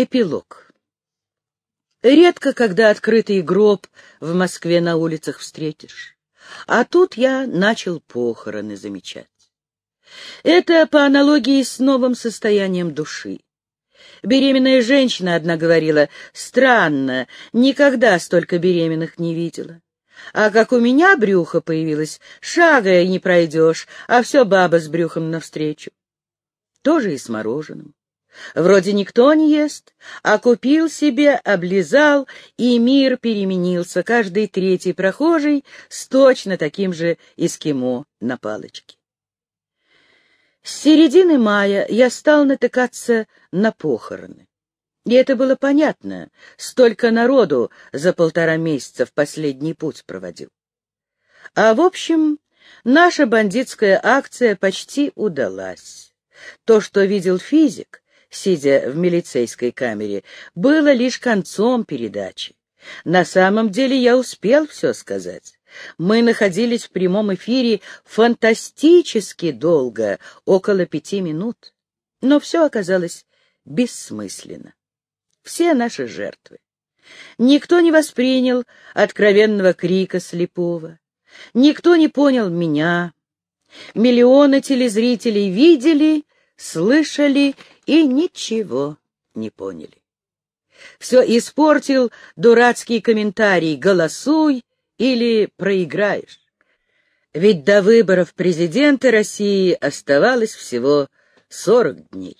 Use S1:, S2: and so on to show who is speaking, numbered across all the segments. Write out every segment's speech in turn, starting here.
S1: Эпилог. Редко, когда открытый гроб в Москве на улицах встретишь. А тут я начал похороны замечать. Это по аналогии с новым состоянием души. Беременная женщина одна говорила, странно, никогда столько беременных не видела. А как у меня брюхо появилось, шага и не пройдешь, а все баба с брюхом навстречу. Тоже и с мороженым. Вроде никто не ест, а купил себе, облизал, и мир переменился. Каждый третий прохожий с точно таким же эскимо на палочке. С середины мая я стал натыкаться на похороны. И это было понятно, столько народу за полтора месяца в последний путь проводил. А в общем, наша бандитская акция почти удалась. То, что видел физик, сидя в милицейской камере, было лишь концом передачи. На самом деле я успел все сказать. Мы находились в прямом эфире фантастически долго, около пяти минут. Но все оказалось бессмысленно. Все наши жертвы. Никто не воспринял откровенного крика слепого. Никто не понял меня. Миллионы телезрителей видели, слышали и ничего не поняли. Все испортил дурацкий комментарий «голосуй или проиграешь». Ведь до выборов президента России оставалось всего сорок дней.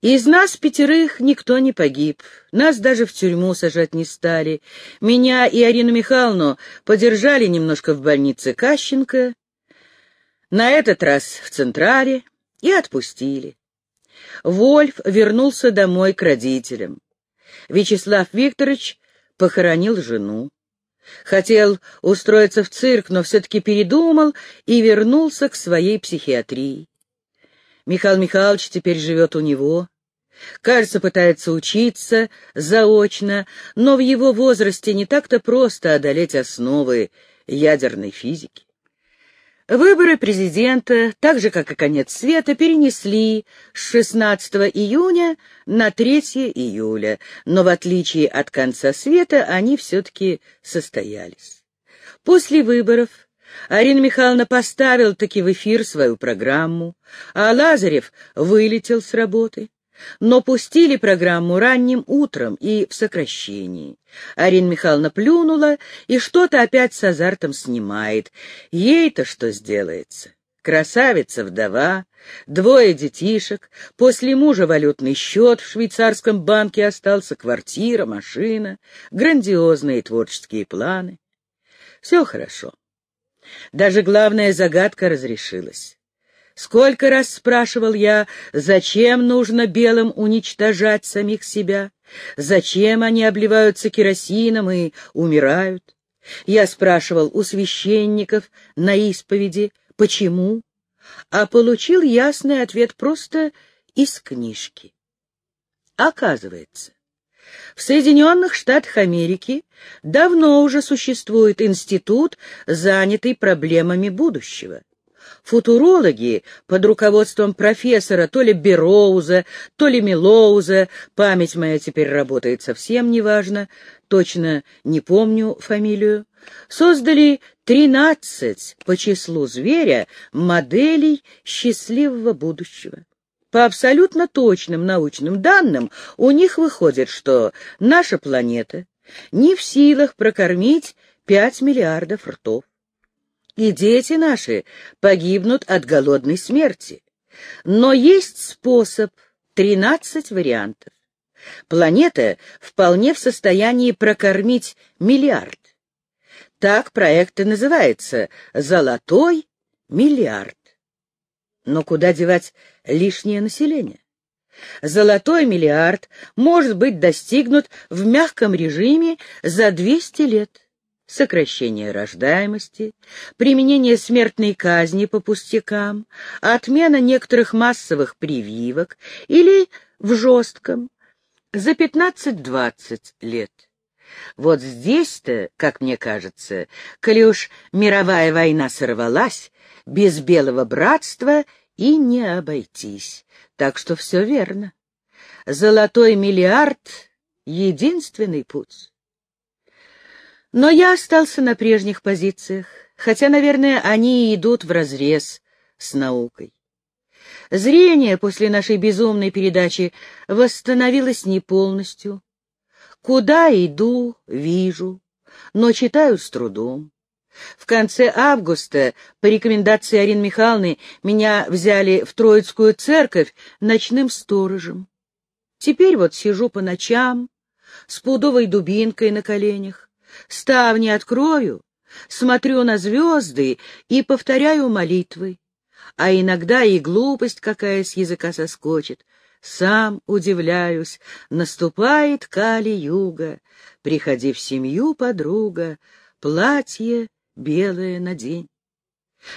S1: Из нас пятерых никто не погиб, нас даже в тюрьму сажать не стали. Меня и Арину Михайловну подержали немножко в больнице Кащенко, на этот раз в Центраре, и отпустили. Вольф вернулся домой к родителям. Вячеслав Викторович похоронил жену. Хотел устроиться в цирк, но все-таки передумал и вернулся к своей психиатрии. Михаил Михайлович теперь живет у него. Кажется, пытается учиться заочно, но в его возрасте не так-то просто одолеть основы ядерной физики. Выборы президента, так же, как и конец света, перенесли с 16 июня на 3 июля, но в отличие от конца света они все-таки состоялись. После выборов Арина Михайловна поставила таки в эфир свою программу, а Лазарев вылетел с работы но пустили программу ранним утром и в сокращении. Арина Михайловна плюнула и что-то опять с азартом снимает. Ей-то что сделается? Красавица-вдова, двое детишек, после мужа валютный счет в швейцарском банке остался, квартира, машина, грандиозные творческие планы. Все хорошо. Даже главная загадка разрешилась. Сколько раз спрашивал я, зачем нужно белым уничтожать самих себя? Зачем они обливаются керосином и умирают? Я спрашивал у священников на исповеди, почему? А получил ясный ответ просто из книжки. Оказывается, в Соединенных Штатах Америки давно уже существует институт, занятый проблемами будущего. Футурологи под руководством профессора то ли Бероуза, то ли Милоуза, память моя теперь работает совсем неважно, точно не помню фамилию, создали тринадцать по числу зверя моделей счастливого будущего. По абсолютно точным научным данным у них выходит, что наша планета не в силах прокормить пять миллиардов ртов и дети наши погибнут от голодной смерти. Но есть способ, тринадцать вариантов. Планета вполне в состоянии прокормить миллиард. Так проект и называется «Золотой миллиард». Но куда девать лишнее население? Золотой миллиард может быть достигнут в мягком режиме за 200 лет сокращение рождаемости, применение смертной казни по пустякам, отмена некоторых массовых прививок или в жестком за 15-20 лет. Вот здесь-то, как мне кажется, коли уж мировая война сорвалась, без белого братства и не обойтись. Так что все верно. Золотой миллиард — единственный путь. Но я остался на прежних позициях, хотя, наверное, они идут вразрез с наукой. Зрение после нашей безумной передачи восстановилось не полностью. Куда иду, вижу, но читаю с трудом. В конце августа, по рекомендации Арины Михайловны, меня взяли в Троицкую церковь ночным сторожем. Теперь вот сижу по ночам с пудовой дубинкой на коленях, ставни открою, смотрю на звезды и повторяю молитвы. А иногда и глупость какая с языка соскочит. Сам удивляюсь, наступает Кали-юга, приходи в семью, подруга, платье белое надень.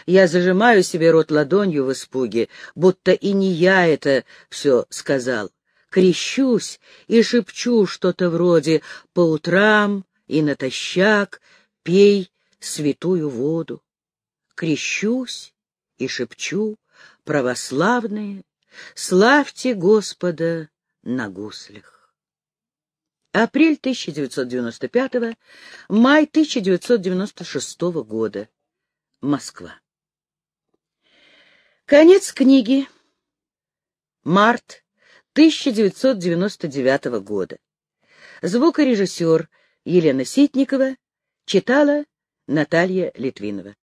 S1: Я зажимаю себе рот ладонью в испуге, будто и не я это все сказал. Крещусь и шепчу что-то вроде «по утрам и натощак пей святую воду». Крещусь и шепчу православные «Славьте Господа на гуслях». Апрель 1995, май 1996 года. Москва. Конец книги. Март 1999 года. Звукорежиссер Елена Ситникова читала Наталья Литвинова.